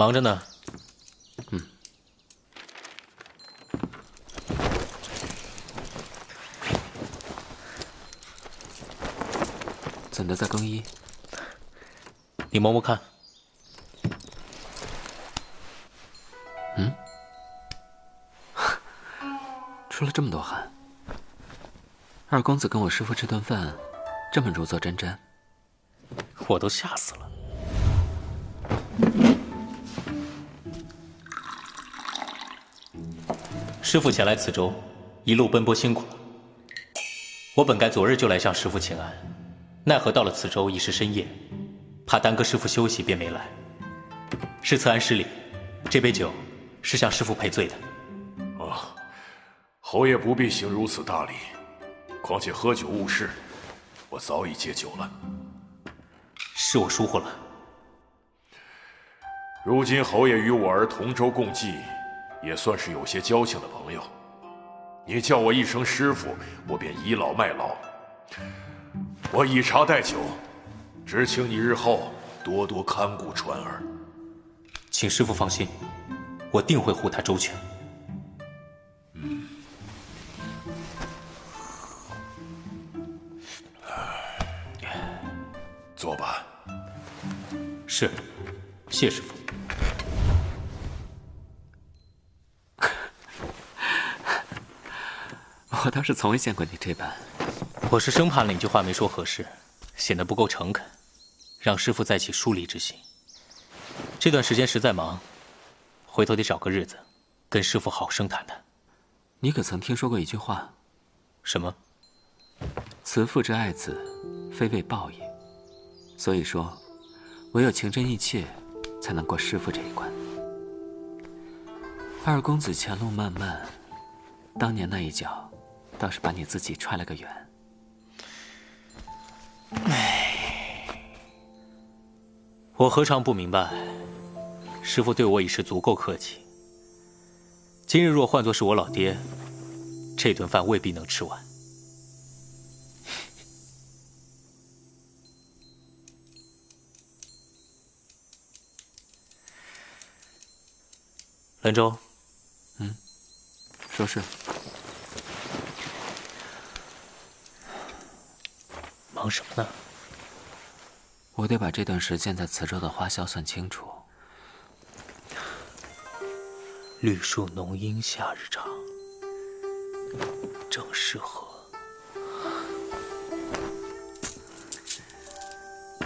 忙着呢。嗯。怎的在更衣？你摸摸看。嗯？出了这么多汗。二公子跟我师父吃顿饭，这么如坐针毡，我都吓死了。师傅前来此州，一路奔波辛苦了。我本该昨日就来向师傅请安，奈何到了此州已是深夜，怕耽搁师傅休息，便没来。是慈安失礼，这杯酒是向师傅赔罪的。哦，侯爷不必行如此大礼。况且喝酒误事，我早已戒酒了。是我疏忽了。如今侯爷与我儿同舟共济，也算是有些交情的朋友。你叫我一声师傅，我便倚老卖老。我以茶代酒，只请你日后多多看顾川儿。请师傅放心，我定会护他周全。嗯坐吧。是，谢师傅。我倒是从未见过你这般。我是生怕哪句话没说合适，显得不够诚恳，让师傅再起疏离之心。这段时间实在忙，回头得找个日子，跟师傅好生谈谈。你可曾听说过一句话？什么？慈父之爱子，非为报也。所以说，唯有情真意切，才能过师傅这一关。二公子前路漫漫，当年那一脚，倒是把你自己踹了个远。唉，我何尝不明白，师傅对我已是足够客气。今日若换作是我老爹，这顿饭未必能吃完。兰州，嗯，说是。忙什么呢？我得把这段时间在磁州的花销算清楚。绿树浓荫夏日长，正适合。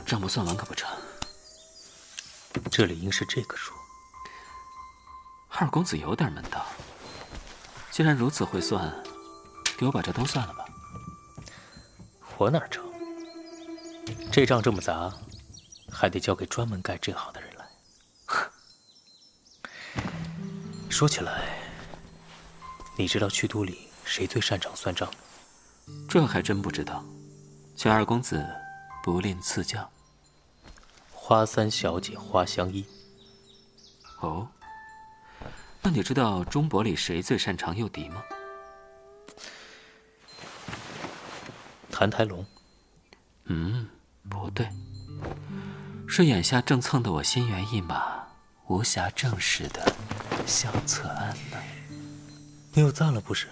账不算完可不成？这里应是这个数。二公子有点门道。既然如此会算，给我把这都算了吧。我哪成？这账这么杂，还得交给专门干这行的人来。说起来，你知道去都里谁最擅长算账？这还真不知道，请二公子不吝赐教。花三小姐花香依。哦。那你知道中伯里谁最擅长诱敌吗？谭台龙。嗯，不对，是眼下正蹭得我心猿意马、无暇正视的相册案呢。你又赞了不是？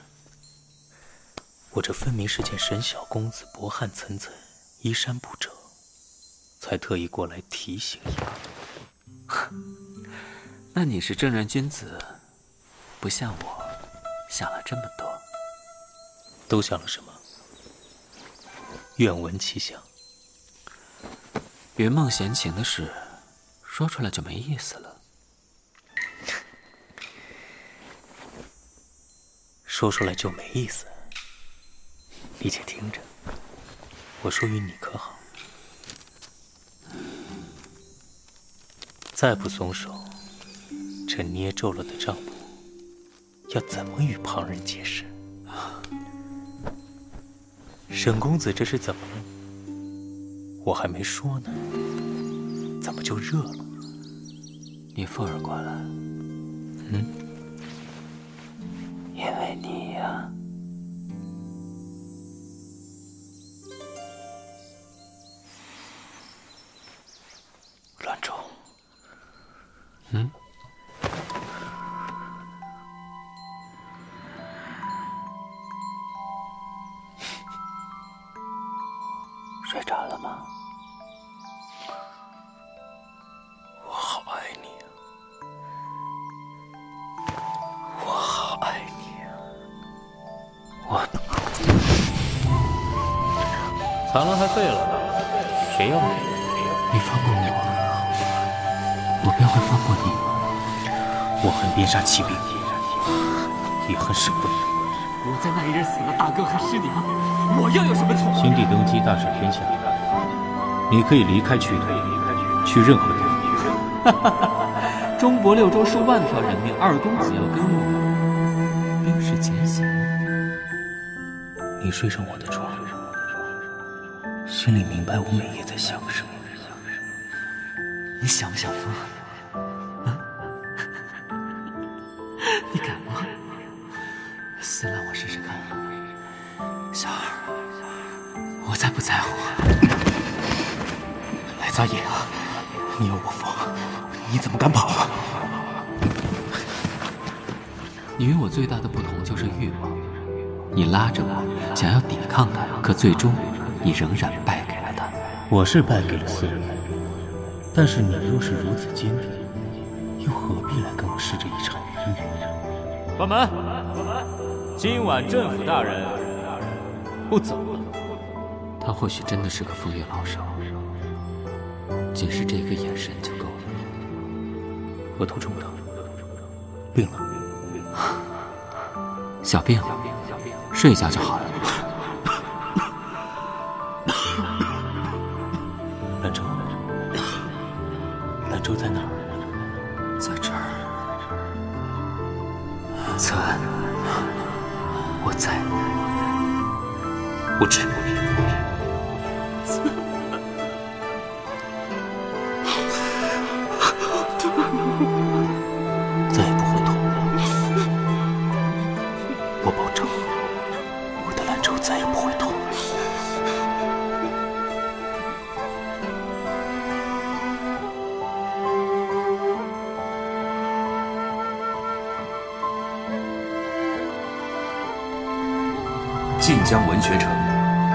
我这分明是见沈小公子薄汗涔涔、衣衫不整，才特意过来提醒一把。那你是正人君子。不像我，想了这么多，都想了什么？愿闻其详。云梦闲情的事，说出来就没意思了。说出来就没意思？你且听着，我说与你可好？再不松手，这捏皱了的账目。要怎么与旁人解释？沈公子这是怎么了？我还没说呢，怎么就热了？你凤儿过来。嗯，因为你呀，乱中。嗯。杀骑兵，也恨沈贵。我在那一日死了大哥和师娘，我又有什么错？新帝登基，大赦天下，你可以离开曲土，去任何地方。中国六州数万条人命，二公子要跟我，冰释前嫌。你睡上我的床，心里明白我每夜在想什么。你想不想疯？最大的不同就是欲望。你拉着我，想要抵抗他，可最终你仍然败给了他。我是败给了四人。但是你若是如此坚定，又何必来跟我试这一场雨？关门！今晚镇府大人不走了。他或许真的是个风月老手，仅是这个眼神就够了。我头重不小病，睡一觉就好了。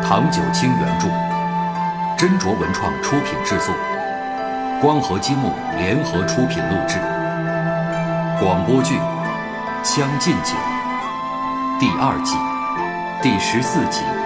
唐九卿原著，斟酌文创出品制作，光合积木联合出品录制。广播剧《将进酒》第二季第十四集。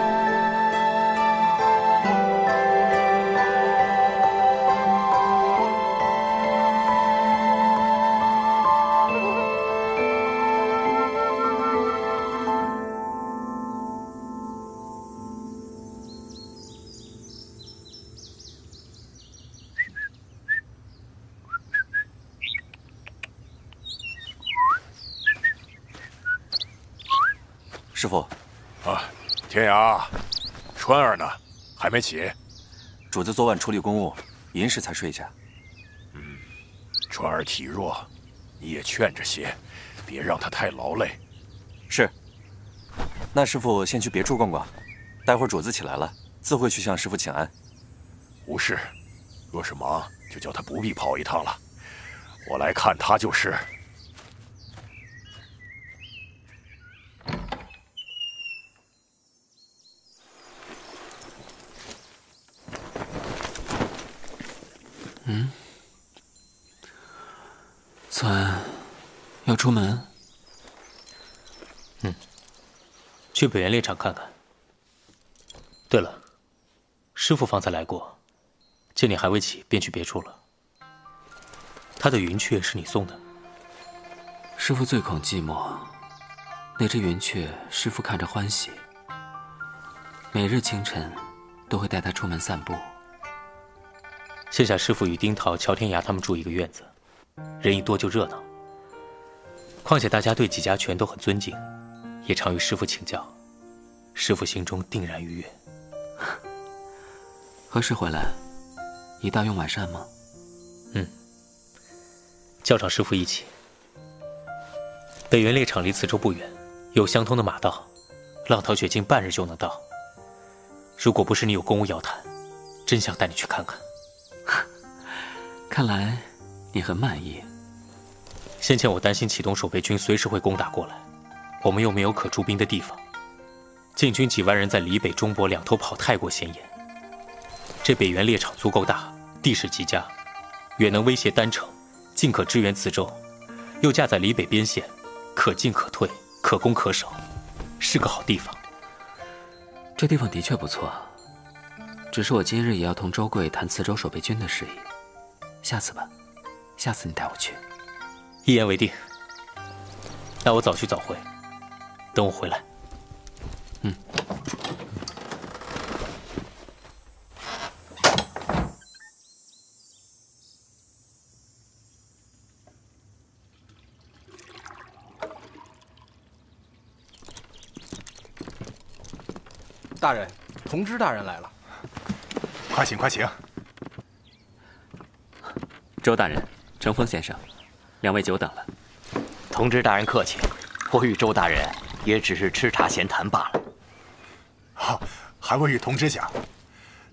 川儿呢？还没起？主子昨晚处理公务，寅时才睡下。嗯，川儿体弱，你也劝着些，别让他太劳累。是。那师傅先去别处逛逛，待会儿主子起来了，自会去向师傅请安。无事，若是忙，就叫他不必跑一趟了。我来看他就是。嗯，村要出门。嗯，去北原猎场看看。对了，师傅方才来过，见你还未起，便去别处了。他的云雀是你送的。师傅最恐寂寞，那只云雀，师傅看着欢喜。每日清晨，都会带它出门散步。现下师傅与丁桃、乔天涯他们住一个院子，人一多就热闹。况且大家对几家拳都很尊敬，也常与师傅请教，师傅心中定然愉悦。何时回来？一大用晚膳吗？嗯。叫上师傅一起。北原猎场离磁州不远，有相通的马道，浪淘雪径半日就能到。如果不是你有公务要谈，真想带你去看看。看来你很满意。先前我担心启东守备军随时会攻打过来，我们又没有可驻兵的地方，禁军几万人在离北、中博两头跑太过显眼。这北原猎场足够大，地势极佳，远能威胁丹城，近可支援磁州，又架在离北边线，可进可退，可攻可守，是个好地方。这地方的确不错，只是我今日也要同周贵谈磁州守备军的事宜。下次吧，下次你带我去。一言为定。那我早去早回，等我回来。嗯。大人，同知大人来了。快请，快请。周大人，程峰先生，两位久等了。同知大人客气，我与周大人也只是吃茶闲谈罢了。好，还未与同知讲，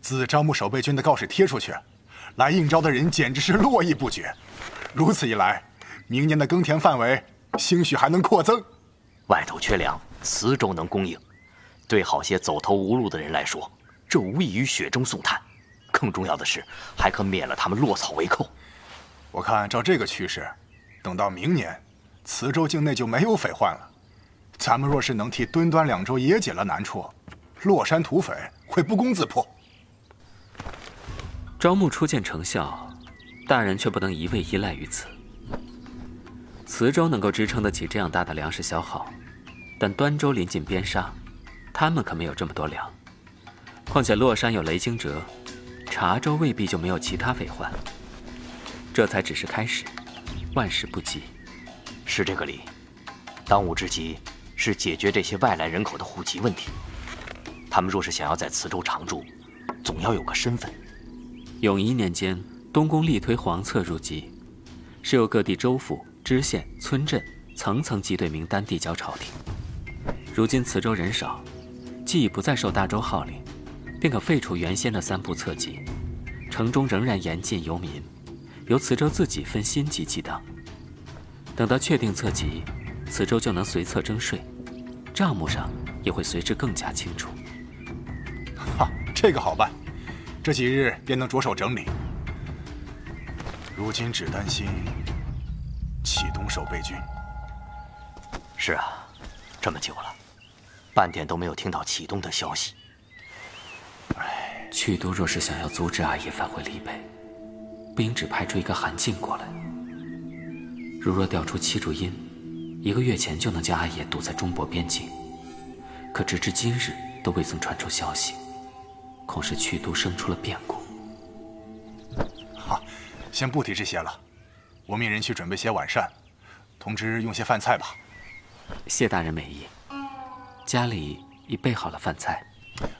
自招募守备军的告示贴出去，来应招的人简直是络绎不绝。如此一来，明年的耕田范围兴许还能扩增。外头缺粮，磁州能供应。对好些走投无路的人来说，这无异于雪中送炭。更重要的是，还可免了他们落草为寇。我看照这个趋势，等到明年。磁州境内就没有匪患了。咱们若是能替敦端两州也解了难处，洛山土匪会不攻自破。招募初见成效，大人却不能一味依赖于此。磁州能够支撑得起这样大的粮食消耗，但端州临近边沙，他们可没有这么多粮。况且洛山有雷惊蛰，茶州未必就没有其他匪患。这才只是开始，万事不急。是这个理，当务之急是解决这些外来人口的户籍问题。他们若是想要在磁州常住，总要有个身份。永仪年间，东宫力推皇册入籍，是由各地州府、知县、村镇层层集队名单递交朝廷。如今磁州人少，既已不再受大州号令，便可废除原先的三部册籍。城中仍然严禁游民，由磁州自己分新级记当。等到确定册籍，磁州就能随册征税，账目上也会随之更加清楚。哈，这个好办，这几日便能着手整理。如今只担心启东守备军。是啊，这么久了，半点都没有听到启东的消息。唉，去都若是想要阻止阿爷返回离北，不应只派出一个韩进过来。如若调出戚竹音，一个月前就能将阿爷堵在中博边境，可直至今日都未曾传出消息，恐是去都生出了变故。好，先不提这些了，我命人去准备些晚膳，通知用些饭菜吧。谢大人美意，家里已备好了饭菜。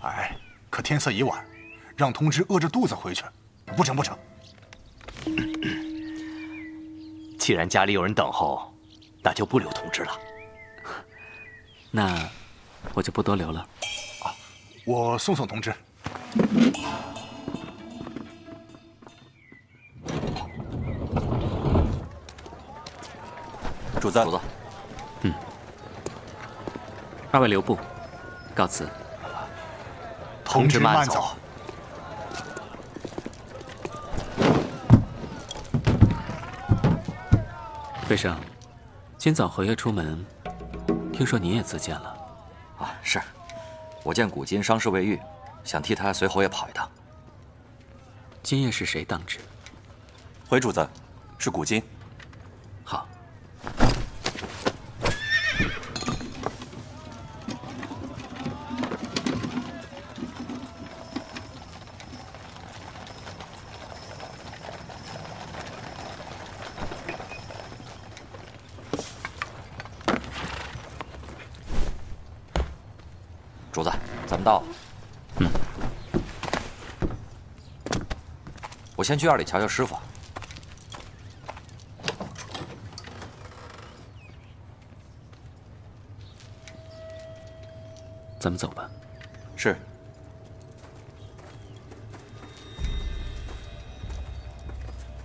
哎，可天色已晚，让通知饿着肚子回去，不成不成。既然家里有人等候，那就不留通知了。那我就不多留了。啊，我送送同志。主子，主子。嗯。二位留步，告辞。同志慢走。飞生，今早侯爷出门？听说你也自荐了。啊，是，我见古今伤势未愈，想替他随侯爷跑一趟。今夜是谁当值？回主子，是古今。好。主子，咱们到。嗯。我先去院里瞧瞧师傅。咱们走吧。是。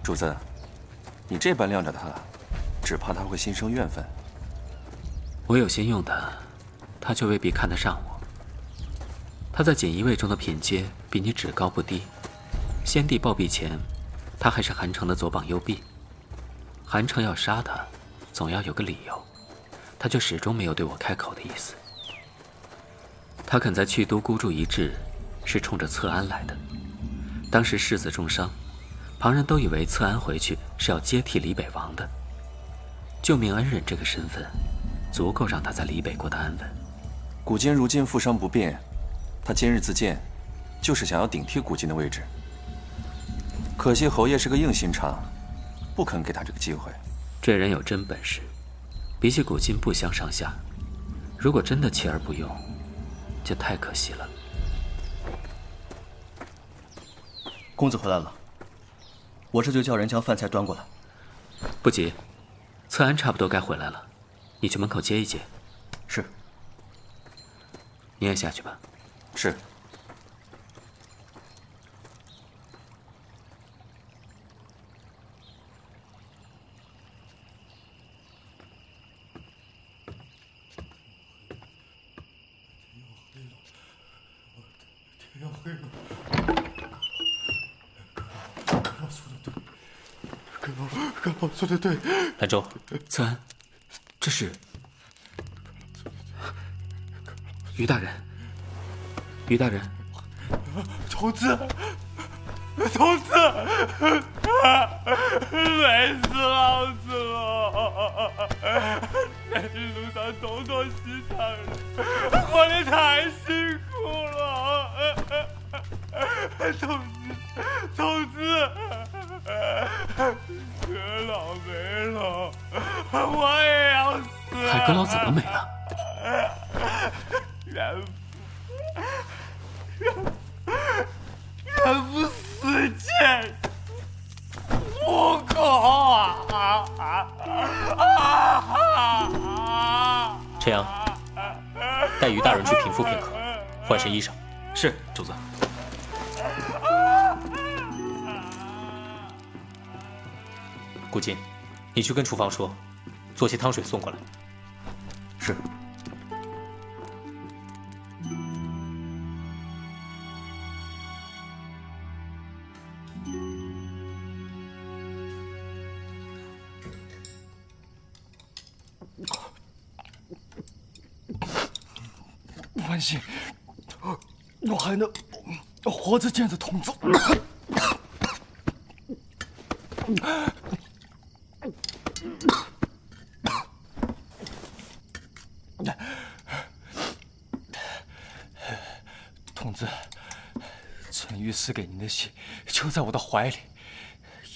主子，你这般晾着他，只怕他会心生怨愤。我有心用他，他却未必看得上我。他在锦衣卫中的品阶比你只高不低，先帝暴毙前，他还是韩城的左膀右臂。韩城要杀他，总要有个理由，他却始终没有对我开口的意思。他肯在去都孤注一掷，是冲着策安来的。当时世子重伤，旁人都以为策安回去是要接替李北王的。救命恩人这个身份，足够让他在李北过得安稳。古今如今负伤不便，他今日自荐，就是想要顶替古今的位置。可惜侯爷是个硬心肠，不肯给他这个机会。这人有真本事，比起古今不相上下。如果真的弃而不用，就太可惜了。公子回来了，我这就叫人将饭菜端过来。不急。策安差不多该回来了，你去门口接一接。是。你也下去吧。是。哥老做的对，兰州，策安，这是。于大人，于大人，童子，童子，累死老子了！在路上东躲西藏，活得太辛苦了，童子，童子。阁老没了，我也要死。海阁老怎么没了？元父，元父死前不啊陈阳，带于大人去平复片刻，换身衣裳。是，主子。顾金，你去跟厨房说，做些汤水送过来。是。万幸，我还能活着见着童子。童子，陈玉赐给您的信就在我的怀里，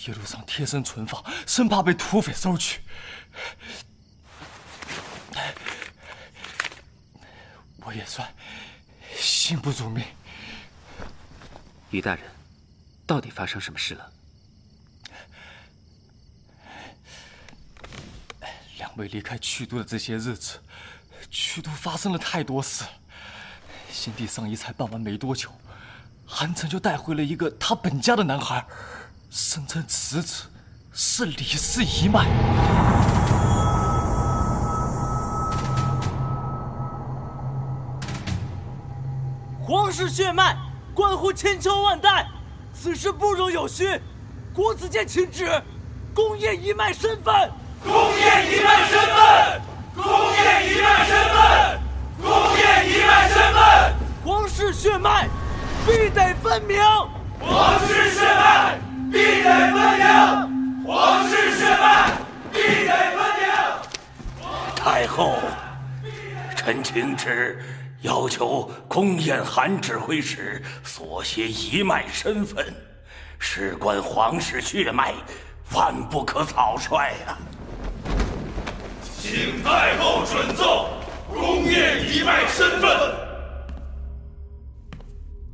一路上贴身存放，生怕被土匪收去。我也算幸不辱命。于大人，到底发生什么事了？两位离开曲都的这些日子，曲都发生了太多事。新帝丧仪才办完没多久，韩城就带回了一个他本家的男孩，声称此子是李氏一脉。皇室血脉关乎千秋万代，此事不容有虚。国子监请旨，公业一脉身份。公业一脉身份，公业一脉身份，公业一脉身份，皇室血脉必得分明，皇室血脉必得分明，皇室血脉必得分明。太后，臣请旨，要求宫宴韩指挥使所携一脉身份，事关皇室血脉，万不可草率呀。请太后准奏，宫宴一脉身份。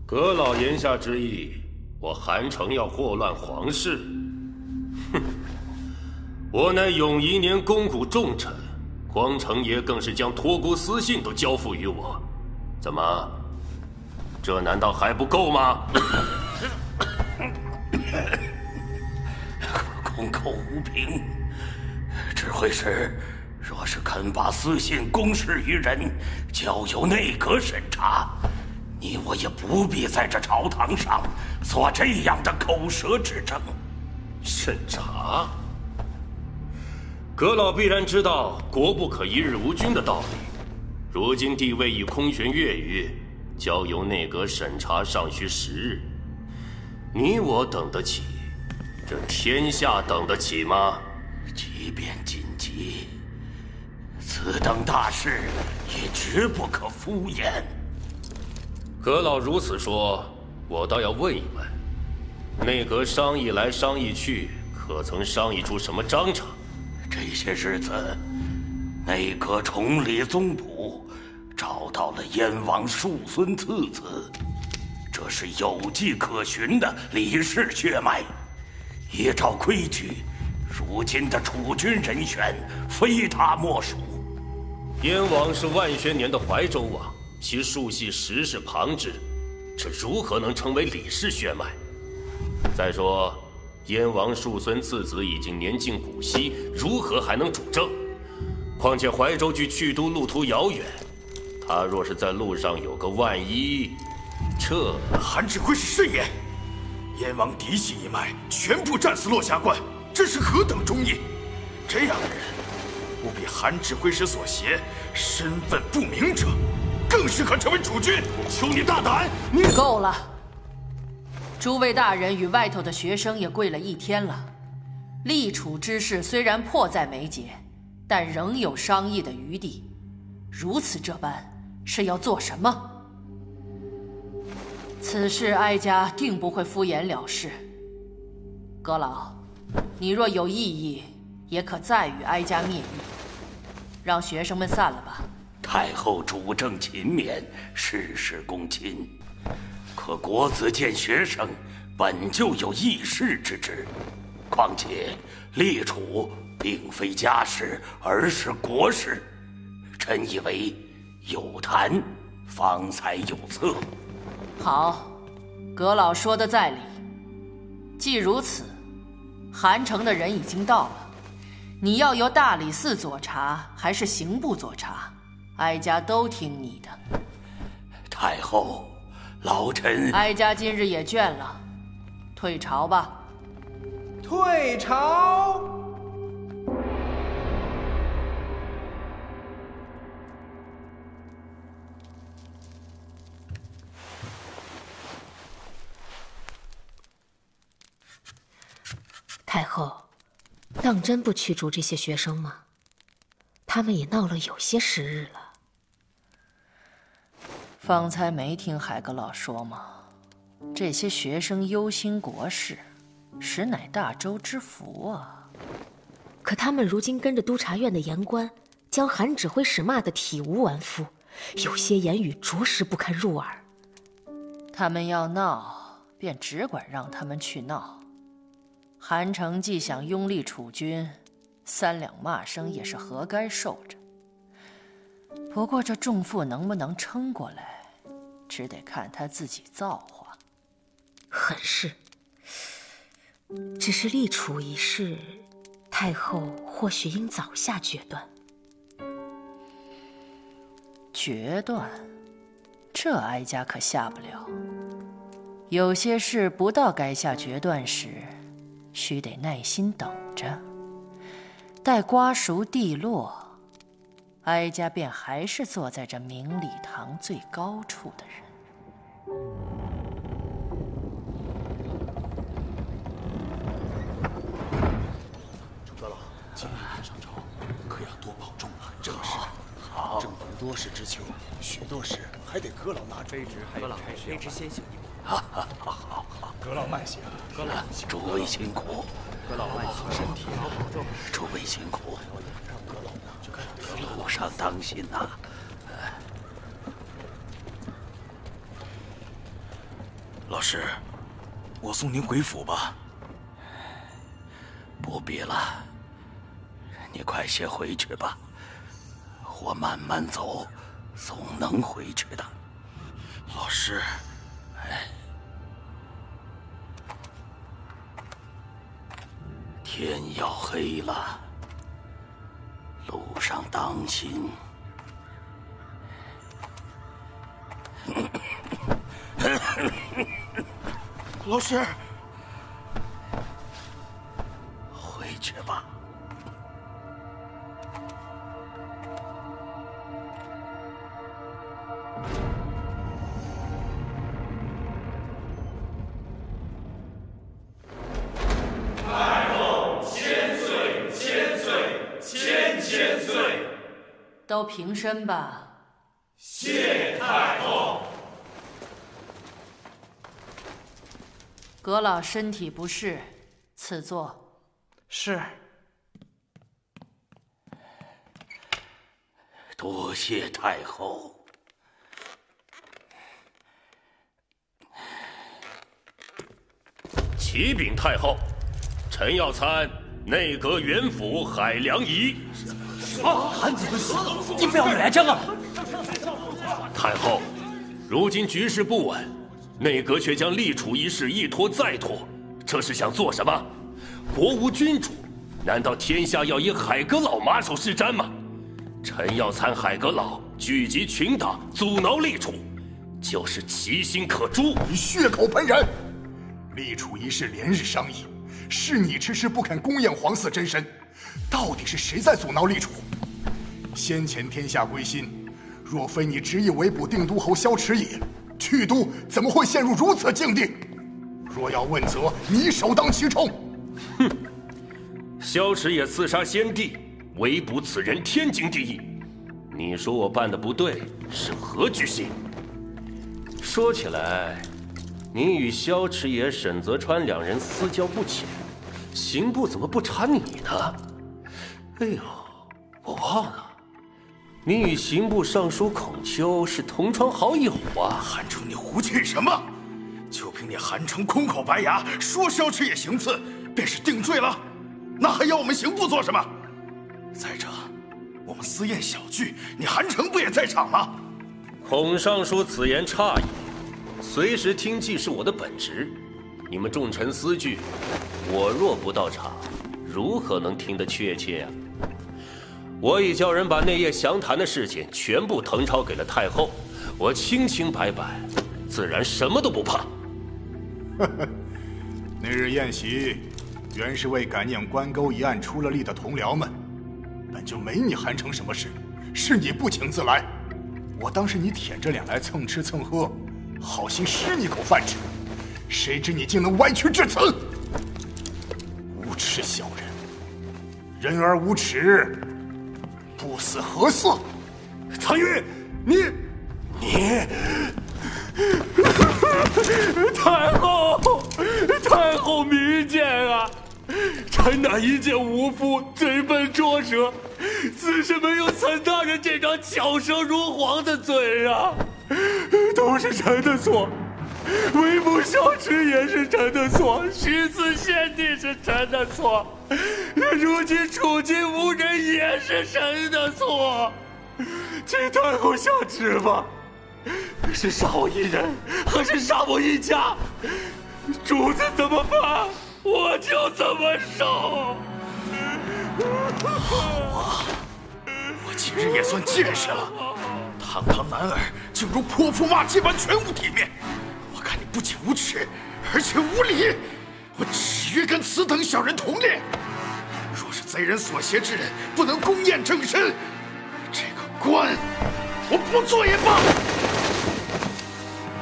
阁老言下之意，我韩城要祸乱皇室？哼！我乃永仪年肱骨重臣，光城爷更是将托孤私信都交付于我。怎么？这难道还不够吗？空口无凭，指挥使。若是肯把私信公示于人，交由内阁审查，你我也不必在这朝堂上做这样的口舌之争。审查，阁老必然知道“国不可一日无君”的道理。如今帝位已空悬月余，交由内阁审查尚需十日。你我等得起，这天下等得起吗？即便紧急，此等大事也绝不可敷衍。阁老如此说，我倒要问一问：内阁商议来商议去，可曾商议出什么章程？这些日子，内阁重理宗谱，找到了燕王庶孙次子，这是有迹可循的李氏血脉。依照规矩，如今的储君人选非他莫属。燕王是万宣年的怀州王。其庶系实是旁支，这如何能成为李氏血脉？再说，燕王庶孙次子已经年近古稀，如何还能主政？况且怀州距去都路途遥远，他若是在路上有个万一，这韩指挥使慎言，燕王嫡系一脉全部战死落霞关，这是何等忠义？这样的人，不比韩指挥使所挟，身份不明者。更适合成为储君，求你大胆！你够了！诸位大人与外头的学生也跪了一天了，立储之事虽然迫在眉睫，但仍有商议的余地。如此这般，是要做什么？此事哀家定不会敷衍了事。阁老，你若有异议，也可再与哀家面议。让学生们散了吧。太后主政勤勉，事事躬亲。可国子监学生本就有议事之职，况且立储并非家事，而是国事。臣以为有谈方才有策。好，阁老说的在理。既如此，韩城的人已经到了，你要由大理寺佐查，还是刑部佐查？哀家都听你的，太后，老臣。哀家今日也倦了，退朝吧。退朝。太后，当真不驱逐这些学生吗？他们也闹了有些时日了。方才没听海阁老说吗？这些学生忧心国事，实乃大周之福啊。可他们如今跟着督察院的言官，将韩指挥使骂得体无完肤，有些言语着实不堪入耳。他们要闹，便只管让他们去闹。韩城既想拥立储君。三两骂声也是活该受着。不过这重负能不能撑过来，只得看他自己造化。很是。只是立储一事，太后或许应早下决断。决断？这哀家可下不了。有些事不到该下决断时，须得耐心等着。待瓜熟蒂落，哀家便还是坐在这明礼堂最高处的人。阁老，今日上朝，可要多保重啊！正是，好，正逢多事之秋，许多事还得阁老拿主。阁老，卑职先行一步。好好好好，阁老慢行。阁老，诸位辛苦。阁老万幸，身体好保重。诸位辛苦，路上当心呐。老师，我送您回府吧。不必了，你快些回去吧。我慢慢走，总能回去的。老师，哎。天要黑了，路上当心。老师。回去吧。都平身吧。谢太后。阁老身体不适，赐座。是。多谢太后。启禀太后，臣要参内阁元辅海良仪。啊，韩子死了，你不要乱讲啊！太后，如今局势不稳，内阁却将立储一事一拖再拖，这是想做什么？国无君主，难道天下要以海阁老马首是瞻吗？臣要参海阁老，聚集群党，阻挠立储，就是其心可诛。你血口喷人！立储一事连日商议，是你迟迟不肯公验皇嗣真身，到底是谁在阻挠立储？先前天下归心，若非你执意围捕定都侯萧迟野，去都怎么会陷入如此境地？若要问责，你首当其冲。哼！萧迟野刺杀先帝，围捕此人天经地义。你说我办的不对，是何居心？说起来，你与萧迟野、沈泽川两人私交不浅，刑部怎么不查你呢？哎呦，我忘了。你与刑部尚书孔丘是同窗好友啊！韩城，你胡气什么？就凭你韩城空口白牙说萧迟野行刺便是定罪了，那还要我们刑部做什么？再者，我们私宴小聚，你韩城不也在场吗？孔尚书此言差矣，随时听计是我的本职。你们众臣私聚，我若不到场，如何能听得确切呀？我已叫人把那夜详谈的事情全部誊抄给了太后，我清清白白，自然什么都不怕。那日宴席，原是为感念关沟一案出了力的同僚们，本就没你韩城什么事，是你不请自来，我当是你舔着脸来蹭吃蹭喝，好心施你口饭吃，谁知你竟能歪曲至此，无耻小人！人而无耻，不死何似？苍云，你你。太后，太后明鉴啊！臣乃一介武夫，嘴笨拙舌，自是没有曾大人这张巧舌如簧的嘴啊！都是臣的错，围捕萧迟也是臣的错，许赐先帝是臣的错，如今处境无人也是臣的错，请太后下旨吧。是杀我一人，还是杀我一家？主子怎么办，我就怎么受。好啊，我今日也算见识了，堂堂男儿竟如泼妇骂街般全无体面。我看你不仅无耻，而且无礼。我只愿跟此等小人同列。若是贼人所挟之人不能公验正身，这个官我不做也罢。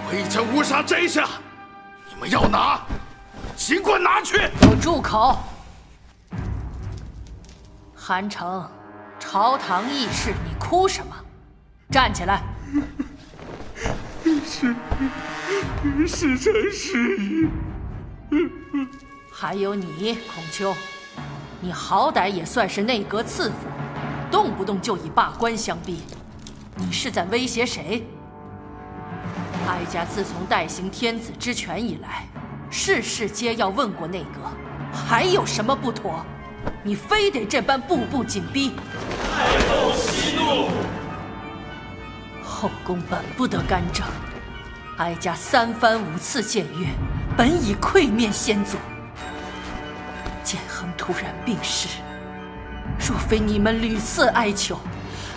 我已将乌纱摘下，你们要拿，尽管拿去。给我住口！韩城，朝堂议事，你哭什么？站起来！是，是臣失仪。还有你，孔丘，你好歹也算是内阁次辅，动不动就以罢官相逼，你是在威胁谁？哀家自从代行天子之权以来，事事皆要问过内阁，还有什么不妥？你非得这般步步紧逼。太后息怒，后宫本不得干政，哀家三番五次谏约，本已愧面先祖。建恒突然病逝，若非你们屡次哀求，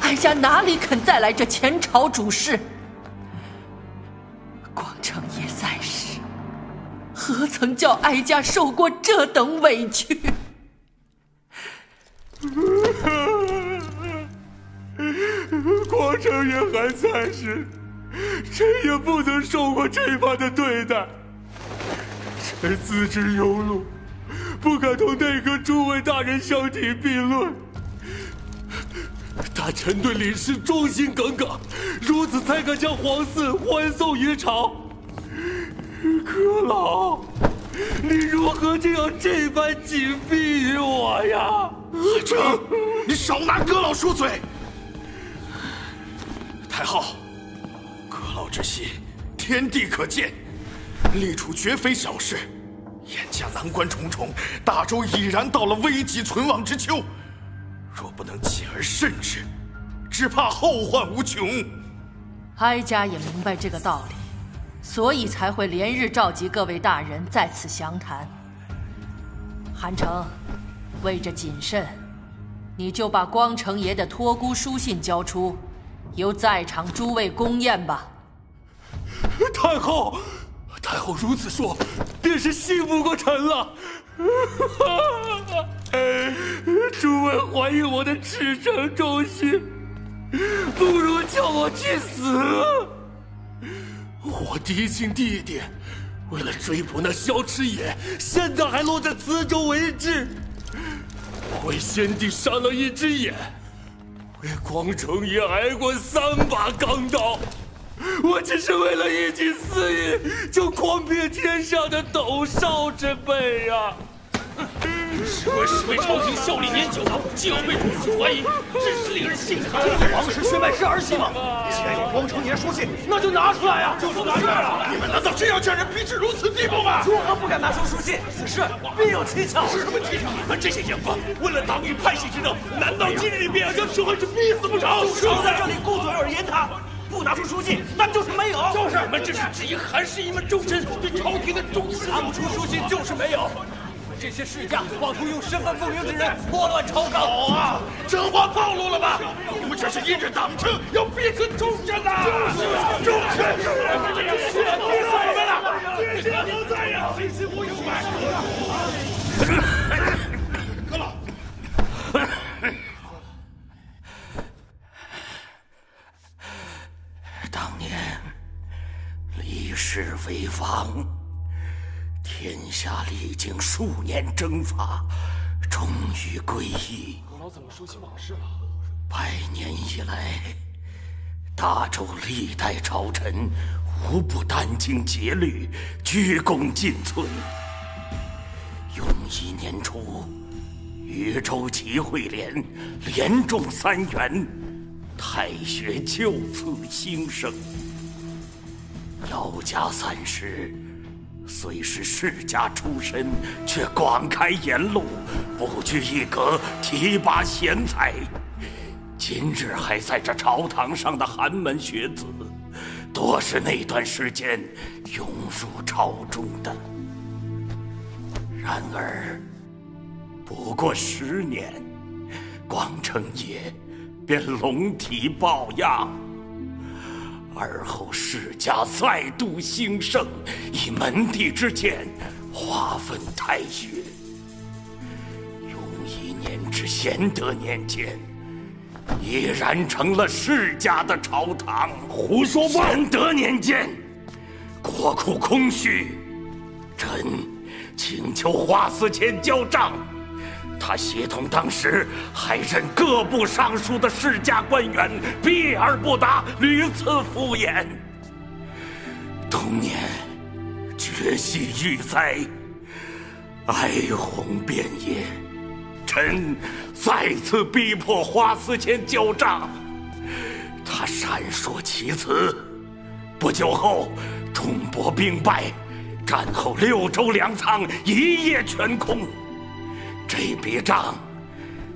哀家哪里肯再来这前朝主事？广成也在世，何曾叫哀家受过这等委屈？光成爷还在时，臣也不曾受过这般的对待。臣自知有辱，不敢同内阁诸位大人相提并论。但臣对李氏忠心耿耿，如此才敢将皇嗣欢送于朝。阁老，你如何就要这般紧逼于我呀？阿成，你少拿阁老说嘴。太后，阁老之心，天地可见，立储绝非小事。眼下难关重重，大周已然到了危急存亡之秋。若不能起而慎之，只怕后患无穷。哀家也明白这个道理，所以才会连日召集各位大人在此详谈。韩城，为着谨慎，你就把光成爷的托孤书信交出，由在场诸位公验吧。太后，太后如此说，便是信不过臣了。诸位怀疑我的赤诚忠心，不如叫我去死。我嫡亲弟弟，为了追捕那萧迟野，现在还落在磁州为质。我为先帝杀了一只眼，为光成爷挨过三把钢刀。我只是为了一己私欲，就诓骗天上的斗少之辈呀！为是为朝廷效力年久，竟要被如此怀疑，真是令人心寒。王室血脉是儿戏吗？既然有光成年书信，那就拿出来呀！就是拿出来了！你们难道真要将人逼至如此地步吗？如何不敢拿出书信？此事必有蹊跷。是什么蹊跷？你们这些言官，为了党羽派系之争，难道今日便要将石慧之逼死不成？就在这里顾左右而言他。不拿出书信，那就是没有。就是你们这是质疑韩氏一门忠臣对朝廷的忠心。拿不出书信就是没有。这些世家妄图用身份不明之人拨乱朝纲。好啊，真话暴露了吧？你们这是因着党争要逼死忠臣呐！忠臣，逼死我们了！天下何在呀？谁是我有买？阁老。当年李氏为王，天下历经数年征伐，终于归一。阁老怎么说起往事了？百年以来，大周历代朝臣无不殚精竭虑，鞠躬尽瘁。永一年初，禹州集会连连中三元。太学就此兴盛。姚家三世虽是世家出身，却广开言路，不拘一格，提拔贤才。今日还在这朝堂上的寒门学子，多是那段时间涌入朝中的。然而，不过十年，光成爷。便龙体抱恙，而后世家再度兴盛，以门第之见划分太学。永一年至贤德年间，已然成了世家的朝堂。胡说八！贤德年间，国库空虚，臣请求花司前交账。他协同当时还任各部尚书的世家官员，避而不答，屡次敷衍。同年，绝系遇灾，哀鸿遍野。臣再次逼迫花思谦交账，他闪烁其词。不久后，中伯兵败，战后六州粮仓一夜全空。这笔账，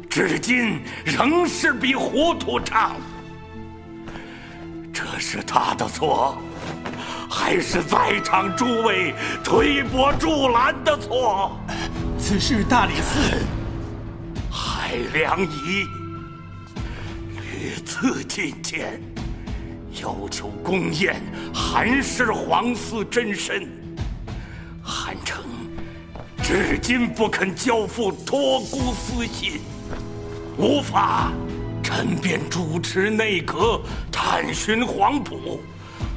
至今仍是笔糊涂账。这是他的错，还是在场诸位推波助澜的错？此事大理寺海良仪屡次进谏，要求公验韩氏皇嗣真身。韩城至今不肯交付托孤私信，无法，臣便主持内阁，探寻皇甫，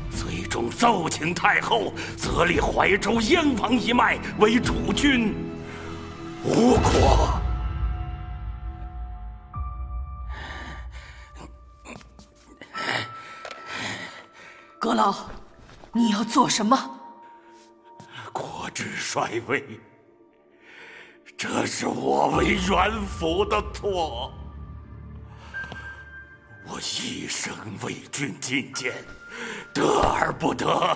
最终奏请太后择立怀州燕王一脉为主君，吴国。阁老，你要做什么？国之衰微，这是我为元辅的错。我一生为君进谏，得而不得，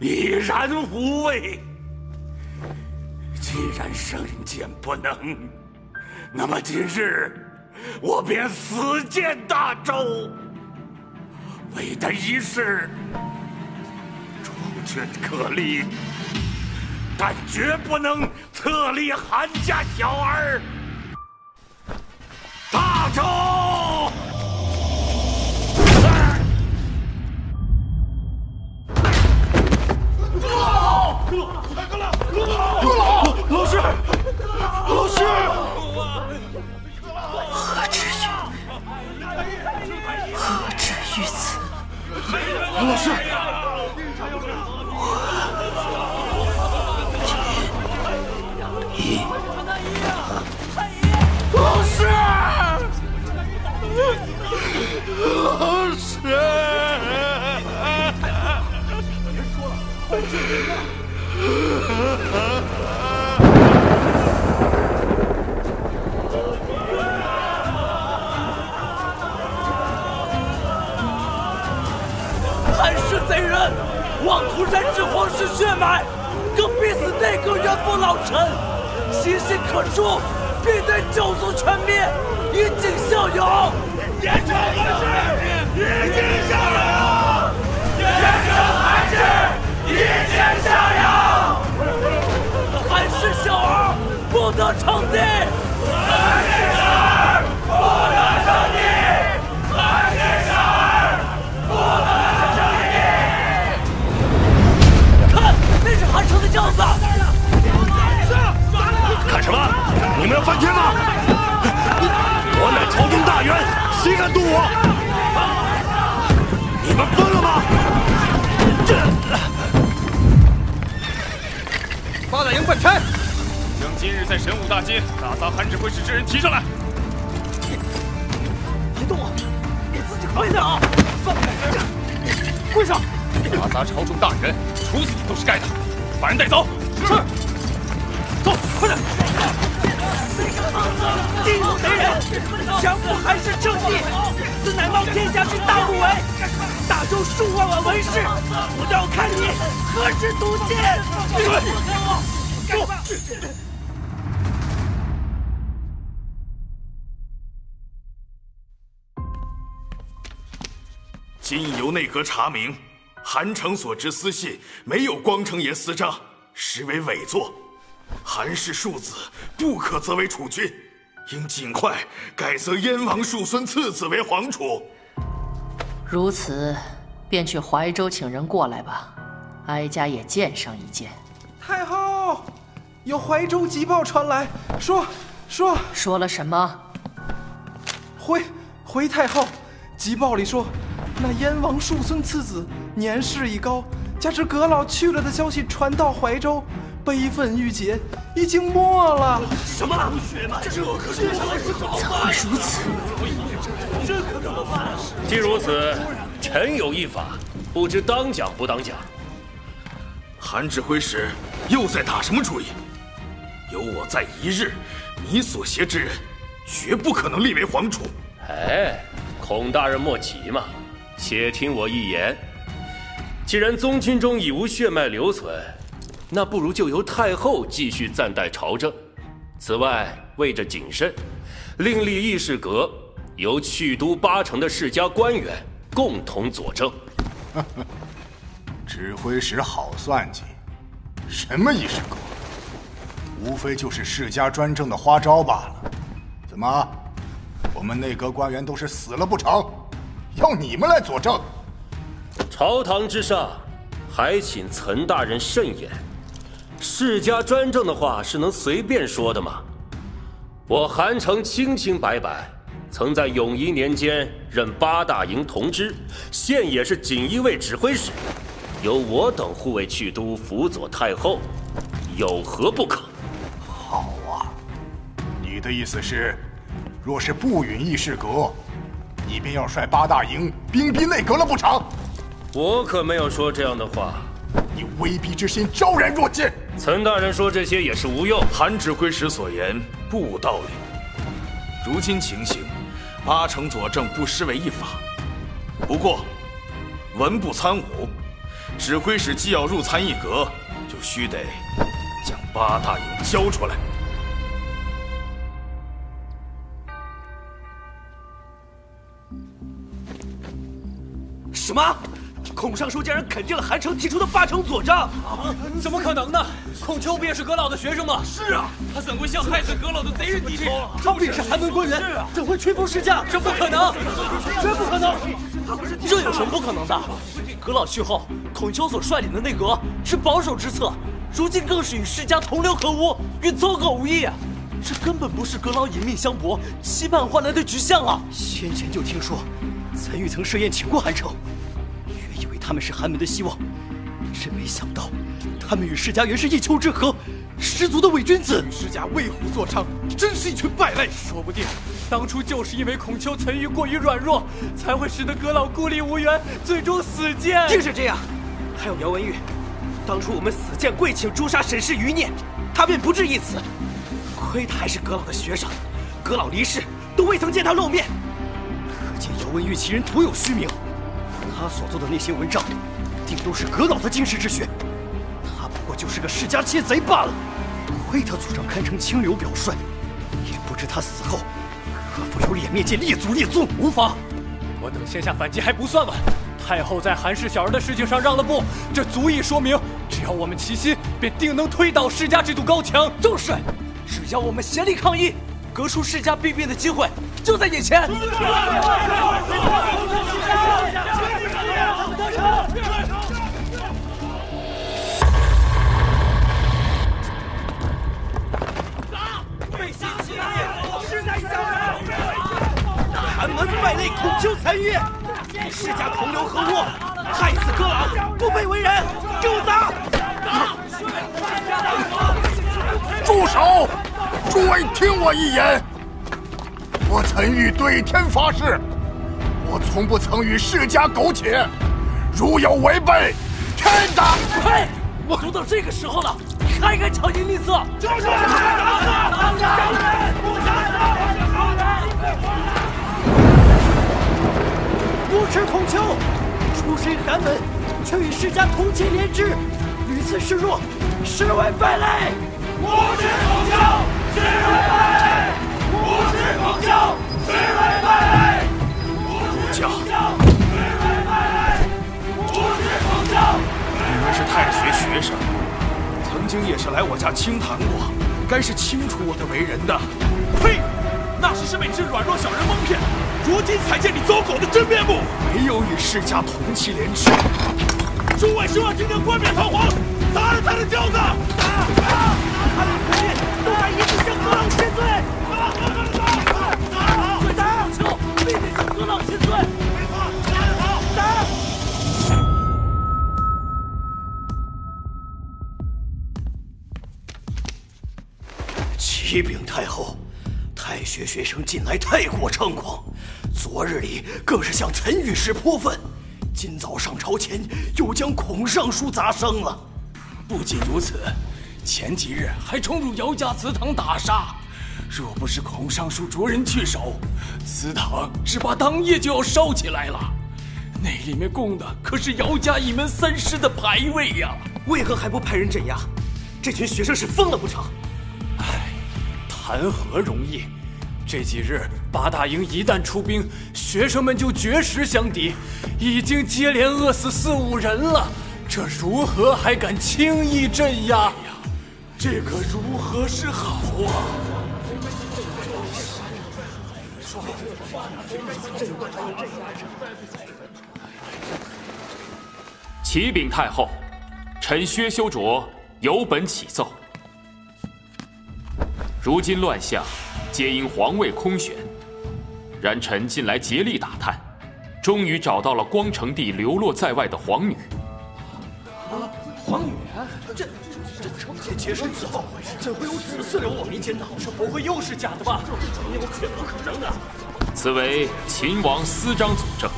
已然无畏。既然圣剑不能，那么今日我便死谏大周。为的一事，主君可立，但绝不能册立韩家小儿。大周，阁老，阁老，阁老，阁老，阁老，老师，老师，何至于？何至于此？老师，老师，韩谁敢动我？你们疯了吗？这八大营办差，将今日在神武大街打砸韩指挥使之人提上来。别动我，给自己跪下啊！放开！跪下！打砸朝中大人，处死你都是该的。把人带走。是。走，快点！地主贼人，强迫韩氏称帝，此乃冒天下之大不韪。大周数万万文士，不要看你何时毒剑！闭嘴！住！今由内阁查明，韩城所执私信没有光城爷私章，实为伪作。韩氏庶子不可责为储君，应尽快改择燕王庶孙次子为皇储。如此，便去怀州请人过来吧，哀家也见上一见。太后，有怀州急报传来，说说说了什么？回回太后，急报里说，那燕王庶孙次子年事已高，加之阁老去了的消息传到怀州。悲愤欲结，已经没了。什么？这可是怎么会如此？这可怎么办？既如此，臣有一法，不知当讲不当讲。韩指挥使又在打什么主意？有我在一日，你所挟之人绝不可能立为皇储。哎，孔大人莫急嘛，且听我一言。既然宗亲中已无血脉留存。那不如就由太后继续暂代朝政。此外，为着谨慎，另立议事阁，由去都八成的世家官员共同佐证。指挥使好算计，什么议事阁？无非就是世家专政的花招罢了。怎么，我们内阁官员都是死了不成？要你们来佐证？朝堂之上，还请岑大人慎言。世家专政的话是能随便说的吗？我韩城清清白白，曾在永仪年间任八大营同知，现也是锦衣卫指挥使，由我等护卫去都，辅佐太后，有何不可？好啊，你的意思是，若是不允议事阁，你便要率八大营兵逼内阁了不成？我可没有说这样的话。你威逼之心昭然若揭。岑大人说这些也是无用。韩指挥使所言不无道理。如今情形，八城佐证不失为一法。不过，文不参武，指挥使既要入参议阁，就须得将八大营交出来。什么？孔尚书竟然肯定了韩城提出的八成佐证？怎么可能呢？孔丘不也是阁老的学生吗？是啊，他怎会向害死阁老的贼人低头？他不也是寒门官员？怎会屈服世家？这不可能，绝不可能！这有什么不可能的？阁老去后，孔丘所率领的内阁是保守之策，如今更是与世家同流合污，与走狗无异。这根本不是阁老以命相搏、期盼换来的局相啊！先前就听说，岑玉曾设宴请过韩城。他们是寒门的希望，真没想到，他们与世家原是一丘之貉，十足的伪君子。与世家为虎作伥，真是一群败类。说不定，当初就是因为孔丘、岑玉过于软弱，才会使得阁老孤立无援，最终死谏。定是这样。还有姚文玉，当初我们死谏跪请诛杀沈氏余孽，他便不至一死。亏他还是阁老的学生，阁老离世都未曾见他露面，可见姚文玉其人徒有虚名。他所做的那些文章，定都是阁老的经世之学。他不过就是个世家窃贼罢了。亏他祖上堪称清流表率，也不知他死后可否有脸面见列祖列宗。无妨，我等先下反击还不算晚。太后在韩氏小儿的事情上让了步，这足以说明，只要我们齐心，便定能推倒世家这堵高墙。正是，只要我们协力抗议，革除世家弊病的机会就在眼前。寒门败类孔丘残余，与世家同流合污，害死阁老，不配为人，给我砸！住手！诸位听我一言，我岑玉对天发誓，我从不曾与世家苟且，如有违背，天打！呸！我都到这个时候了，还敢逞阴吝啬？就是！无耻孔丘，出身寒门，却与世家同气连枝，屡次示弱，实为败类。无耻孔丘，实为败类！无耻孔丘，实为败类！武将，实为败类！无你们是太学学生，曾经也是来我家清谈过，该是清楚我的为人的。呸！那时是被这软弱小人蒙骗。如今才见你走狗的真面目！没有与世家同气连枝。诸位希望听见冠冕堂皇，砸了他的轿子！砸！砸！他们徒弟都敢一次向阁老千岁！砸！砸！砸！快砸！求必得向阁老！启禀太后。太学学生近来太过猖狂，昨日里更是向岑御史泼粪，今早上朝前又将孔尚书砸伤了。不仅如此，前几日还冲入姚家祠堂打杀。若不是孔尚书着人去守，祠堂只怕当夜就要烧起来了。那里面供的可是姚家一门三师的牌位呀！为何还不派人镇压？这群学生是疯了不成？谈何容易！这几日八大营一旦出兵，学生们就绝食相抵，已经接连饿死四五人了。这如何还敢轻易镇压？这可如何是好啊？启禀太后，臣薛修卓有本启奏。如今乱象，皆因皇位空悬。然臣近来竭力打探，终于找到了光成帝流落在外的皇女。啊，皇女？这这这洁身自好，怎会有子嗣流落民间呢？这不会又是假的吧？这绝不可能的。此为秦王私章佐证，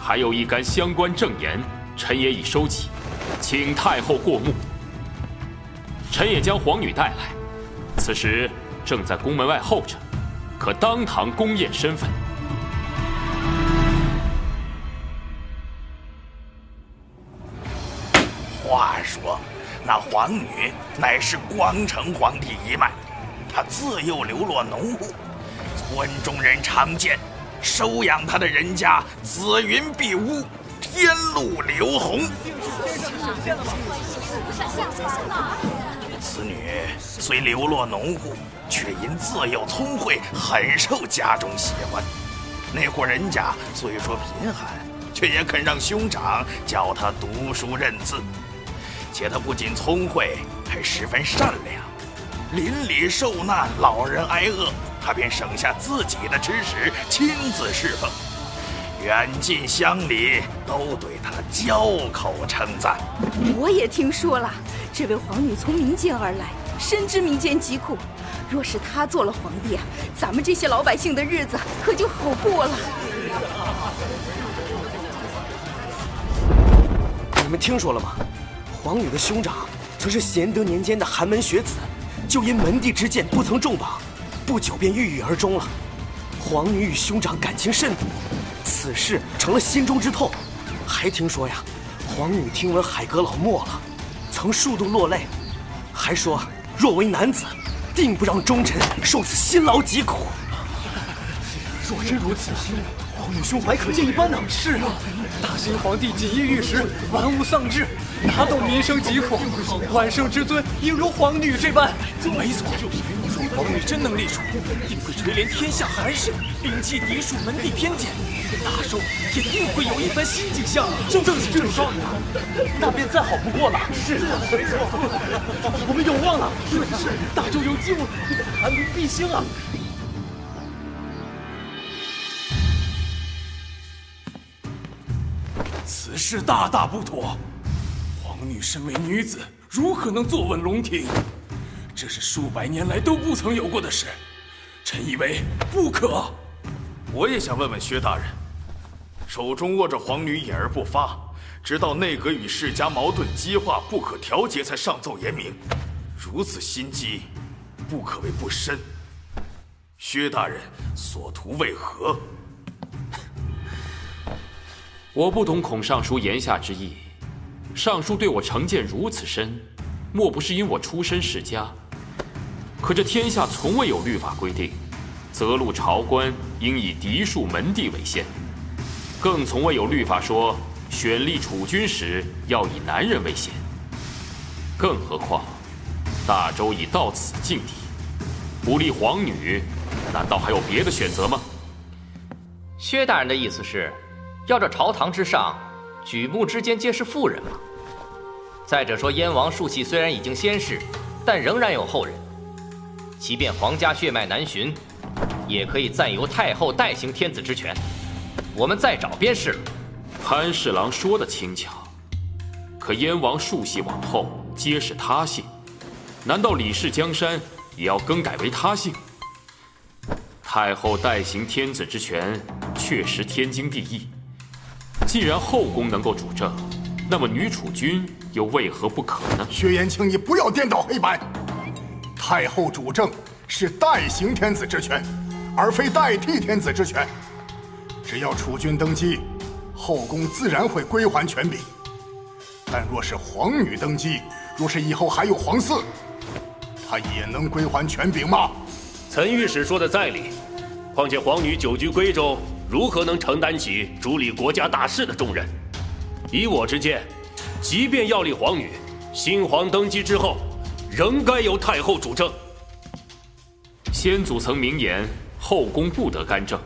还有一干相关证言，臣也已收集，请太后过目。臣也将皇女带来，此时正在宫门外候着。可当堂公验身份。话说，那皇女乃是光成皇帝一脉，她自幼流落农户，村中人常见，收养她的人家紫云碧屋，天路流红。此女虽流落农户。却因自幼聪慧，很受家中喜欢。那户人家虽说贫寒，却也肯让兄长教她读书认字。且她不仅聪慧，还十分善良。邻里受难，老人挨饿，他便省下自己的吃食，亲自侍奉。远近乡里都对他交口称赞。我也听说了，这位皇女从民间而来，深知民间疾苦。若是她做了皇帝啊，咱们这些老百姓的日子可就好过了。你们听说了吗？皇女的兄长曾是贤德年间的寒门学子，就因门第之见不曾中榜，不久便郁郁而终了。皇女与兄长感情甚笃，此事成了心中之痛。还听说呀，皇女听闻海阁老没了，曾数度落泪，还说若为男子。定不让忠臣受此辛劳疾苦。若真如此，皇女胸怀可见一斑呢。是啊，大清皇帝锦衣玉食，玩物丧志，哪懂民生疾苦？万圣之尊应如皇女这般。没错，若皇女真能立储，定会垂怜天下寒士，摒弃嫡庶门第偏见，大周也定会有一番新景象。正是这说，那便再好不过了。是，没错，我们有望了。是，大周有救了，寒冰必兴啊！此事大大不妥。皇女身为女子，如何能坐稳龙庭？这是数百年来都不曾有过的事，臣以为不可。我也想问问薛大人，手中握着皇女隐而不发，直到内阁与世家矛盾激化不可调节，才上奏言明。如此心机，不可谓不深。薛大人所图为何？我不懂孔尚书言下之意。尚书对我成见如此深，莫不是因我出身世家？可这天下从未有律法规定，择录朝官应以嫡庶门第为先，更从未有律法说选立储君时要以男人为先。更何况，大周已到此境地，不立皇女，难道还有别的选择吗？薛大人的意思是？要这朝堂之上，举目之间皆是妇人吗？再者说，燕王庶系虽然已经先逝，但仍然有后人。即便皇家血脉难寻，也可以暂由太后代行天子之权。我们再找便是了。潘侍郎说的轻巧，可燕王数系往后皆是他姓，难道李氏江山也要更改为他姓？太后代行天子之权，确实天经地义。既然后宫能够主政，那么女储君又为何不可呢？薛延庆，你不要颠倒黑白。太后主政是代行天子之权，而非代替天子之权。只要储君登基，后宫自然会归还权柄。但若是皇女登基，若是以后还有皇嗣，她也能归还权柄吗？岑御史说的在理，况且皇女久居闺中。如何能承担起主理国家大事的重任？以我之见，即便要立皇女，新皇登基之后，仍该由太后主政。先祖曾明言，后宫不得干政，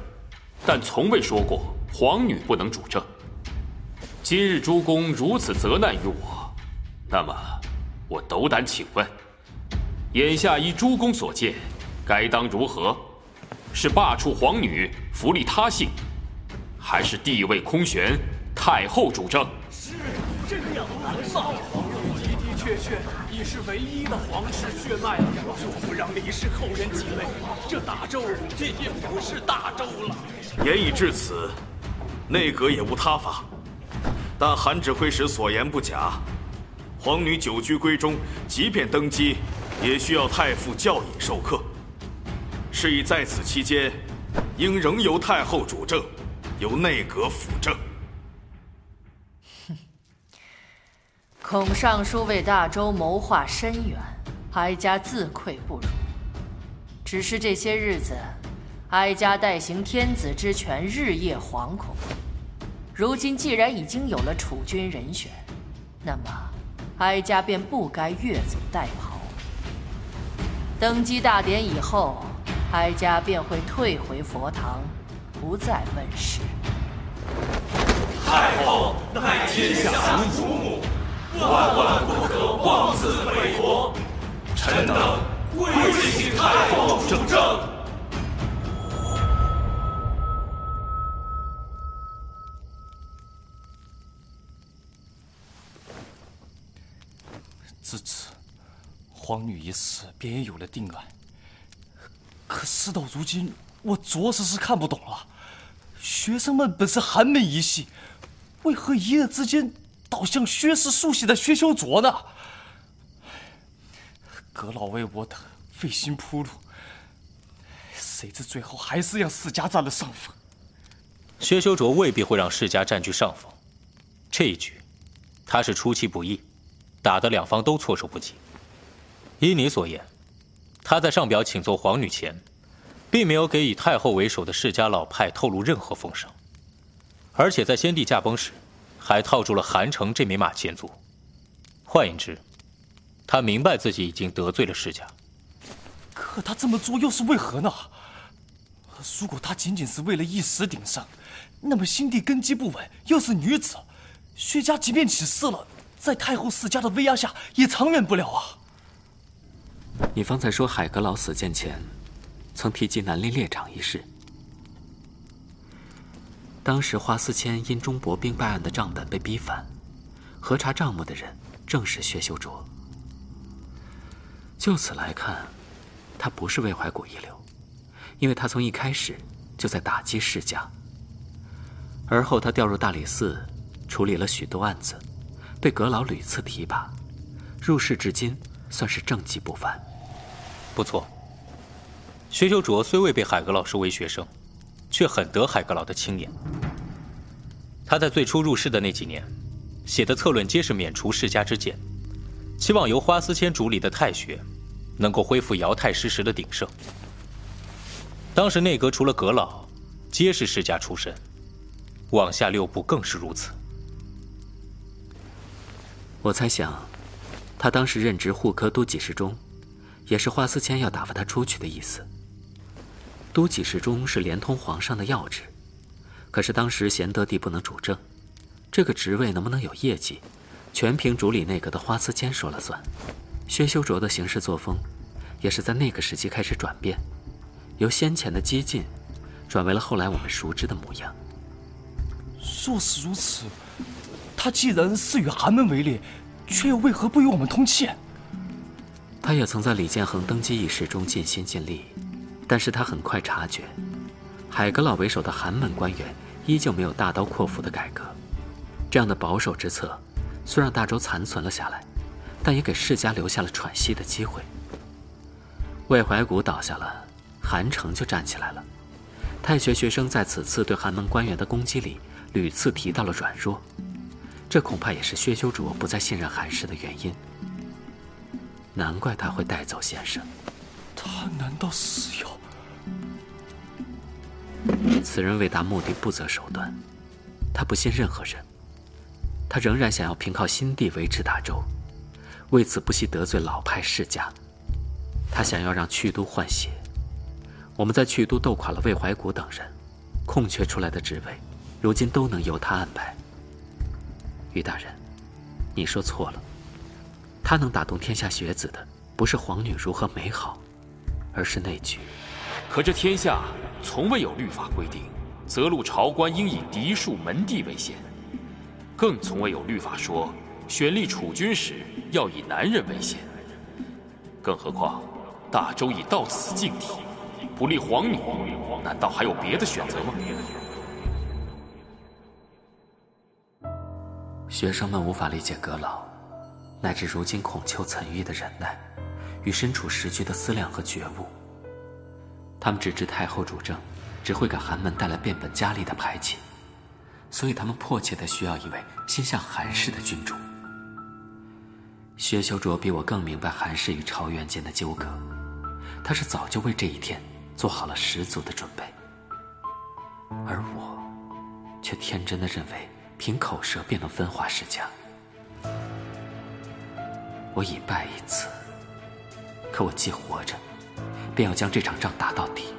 但从未说过皇女不能主政。今日诸公如此责难于我，那么我斗胆请问：眼下依诸公所见，该当如何？是罢黜皇女，扶立他姓，还是地位空悬，太后主政？是这样难吗？的的确确你是唯一的皇室血脉了，若不让李氏后人继位，这大周也也不是大周了。言已至此，内阁也无他法。但韩指挥使所言不假，皇女久居闺中，即便登基，也需要太傅教引授课。是以在此期间，应仍由太后主政，由内阁辅政。孔尚书为大周谋划深远，哀家自愧不如。只是这些日子，哀家代行天子之权，日夜惶恐。如今既然已经有了储君人选，那么哀家便不该越俎代庖。登基大典以后。哀家便会退回佛堂，不再问世。太后乃天下祖母，万万不可妄自菲薄。臣等跪请太后主政。自此，皇女一事便也有了定案。可事到如今，我着实是看不懂了。学生们本是寒门一系，为何一夜之间倒像薛氏宿系的薛修卓呢？阁老为我等费心铺路，谁知最后还是让世家占了上风。薛修卓未必会让世家占据上风，这一局，他是出其不意，打得两方都措手不及。依你所言。他在上表请奏皇女前，并没有给以太后为首的世家老派透露任何风声，而且在先帝驾崩时，还套住了韩城这枚马前卒。换言之，他明白自己已经得罪了世家。可他这么做又是为何呢？如果他仅仅是为了一时鼎盛，那么新帝根基不稳，又是女子，薛家即便起事了，在太后世家的威压下，也长远不了啊。你方才说海阁老死谏前，曾提及南陵猎场一事。当时花思谦因钟伯兵败案的账本被逼反，核查账目的人正是薛修卓。就此来看，他不是魏怀古一流，因为他从一开始就在打击世家。而后他调入大理寺，处理了许多案子，被阁老屡次提拔，入仕至今算是政绩不凡。不错，薛修卓虽未被海阁老收为学生，却很得海阁老的青眼。他在最初入仕的那几年，写的策论皆是免除世家之见，期望由花思谦主理的太学，能够恢复姚太师时的鼎盛。当时内阁除了阁老，皆是世家出身，往下六部更是如此。我猜想，他当时任职护科都给事中。也是花思谦要打发他出去的意思。都给事中是连通皇上的要职，可是当时贤德帝不能主政，这个职位能不能有业绩，全凭主理内阁的花思谦说了算。薛修卓的行事作风，也是在那个时期开始转变，由先前的激进，转为了后来我们熟知的模样。若是如此，他既然是与寒门为列，却又为何不与我们通气？他也曾在李建恒登基一事中尽心尽力，但是他很快察觉，海格老为首的寒门官员依旧没有大刀阔斧的改革，这样的保守之策，虽让大周残存了下来，但也给世家留下了喘息的机会。魏怀古倒下了，韩城就站起来了。太学学生在此次对寒门官员的攻击里，屡次提到了软弱，这恐怕也是薛修卓不再信任韩氏的原因。难怪他会带走先生。他难道死要？此人为达目的不择手段，他不信任何人。他仍然想要凭靠新帝维持大周，为此不惜得罪老派世家。他想要让去都换血。我们在去都斗垮了魏怀古等人，空缺出来的职位，如今都能由他安排。于大人，你说错了。他能打动天下学子的，不是皇女如何美好，而是那句：“可这天下从未有律法规定，择路朝官应以嫡庶门第为先，更从未有律法说选立储君时要以男人为先。更何况，大周已到此境地，不立皇女，难道还有别的选择吗？”学生们无法理解阁老，乃至如今孔丘、岑玉的忍耐，与身处时局的思量和觉悟。他们只知太后主政，只会给寒门带来变本加厉的排挤，所以他们迫切的需要一位心向韩氏的君主。薛修卓比我更明白韩氏与朝元间的纠葛，他是早就为这一天做好了十足的准备，而我，却天真的认为。凭口舌便能分化世家，我已败一次。可我既活着，便要将这场仗打到底。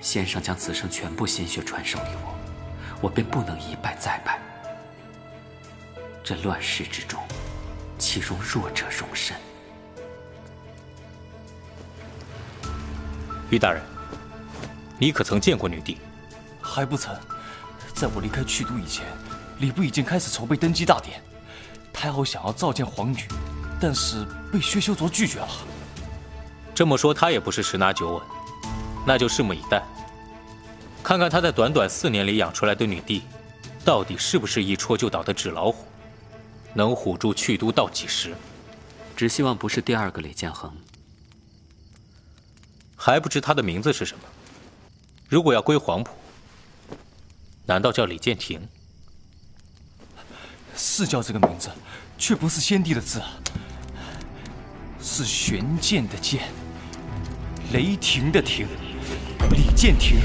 先生将此生全部心血传授于我，我便不能一败再败。这乱世之中，岂容弱者容身？于大人，你可曾见过女帝？还不曾。在我离开曲都以前，礼部已经开始筹备登基大典。太后想要召见皇女，但是被薛修卓拒绝了。这么说，他也不是十拿九稳，那就拭目以待，看看他在短短四年里养出来的女帝，到底是不是一戳就倒的纸老虎，能唬住去都到几时？只希望不是第二个李建恒。还不知他的名字是什么？如果要归黄埔。难道叫李建廷？是叫这个名字，却不是先帝的字，是玄剑的剑，雷霆的霆，李剑霆。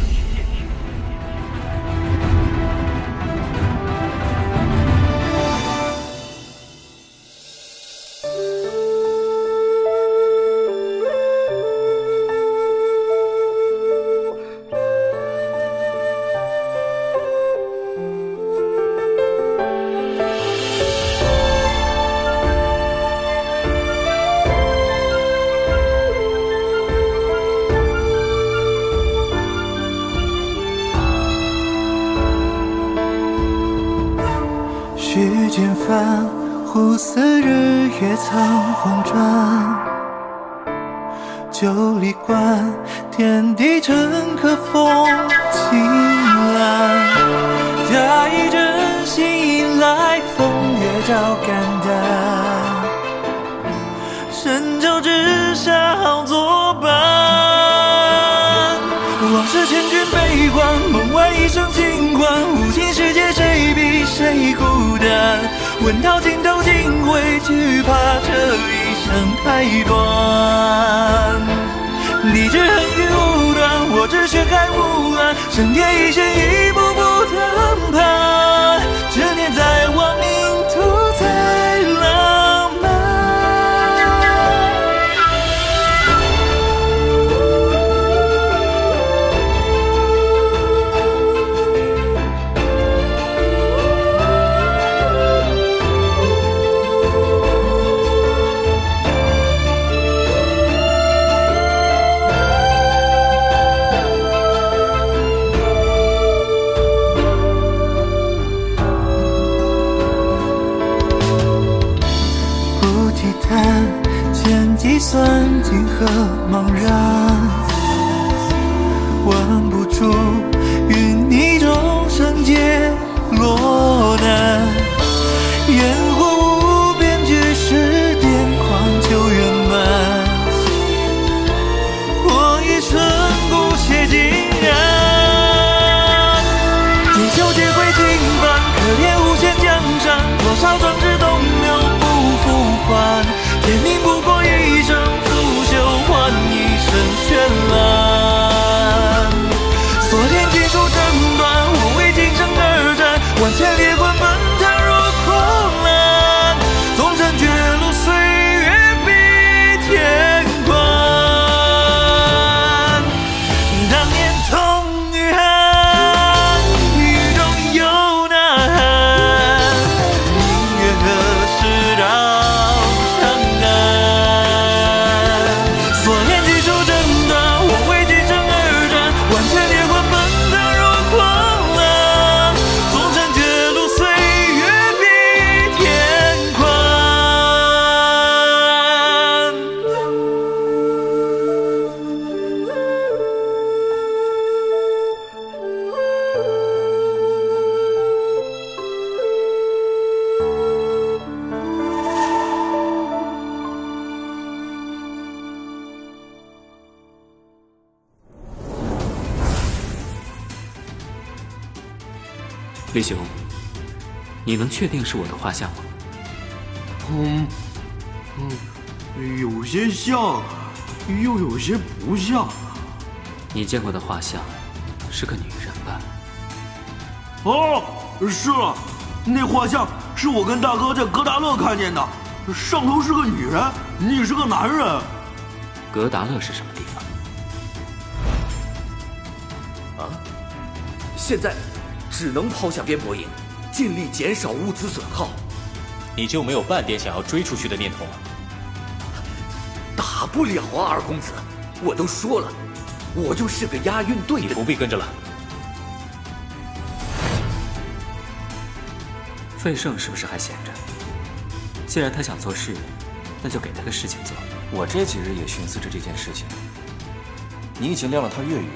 你只恨于无端，我只血海无岸，升天一线，一步步登攀。执念在亡命途，在浪几何茫然，飞熊，你能确定是我的画像吗？嗯，嗯，有些像，又有些不像。你见过的画像是个女人吧？哦，是了，那画像是我跟大哥在格达勒看见的，上头是个女人，你是个男人。格达勒是什么地方？啊，现在只能抛下边伯营，尽力减少物资损耗。你就没有半点想要追出去的念头吗？打不了啊，二公子，我都说了，我就是个押运队的。你不必跟着了。费胜是不是还闲着？既然他想做事，那就给他个事情做。我这几日也寻思着这件事情。你已经晾了他粤语，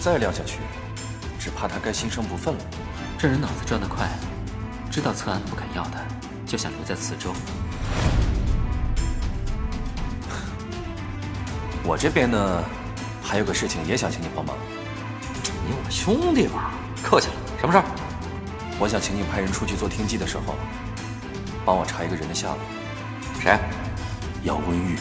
再晾下去，只怕他该心生不忿了。这人脑子转得快，知道策安不肯要他，就想留在磁州。我这边呢，还有个事情也想请你帮忙。你我兄弟嘛，客气了。什么事儿？我想请你派人出去做听记的时候，帮我查一个人的下落。谁？姚文玉。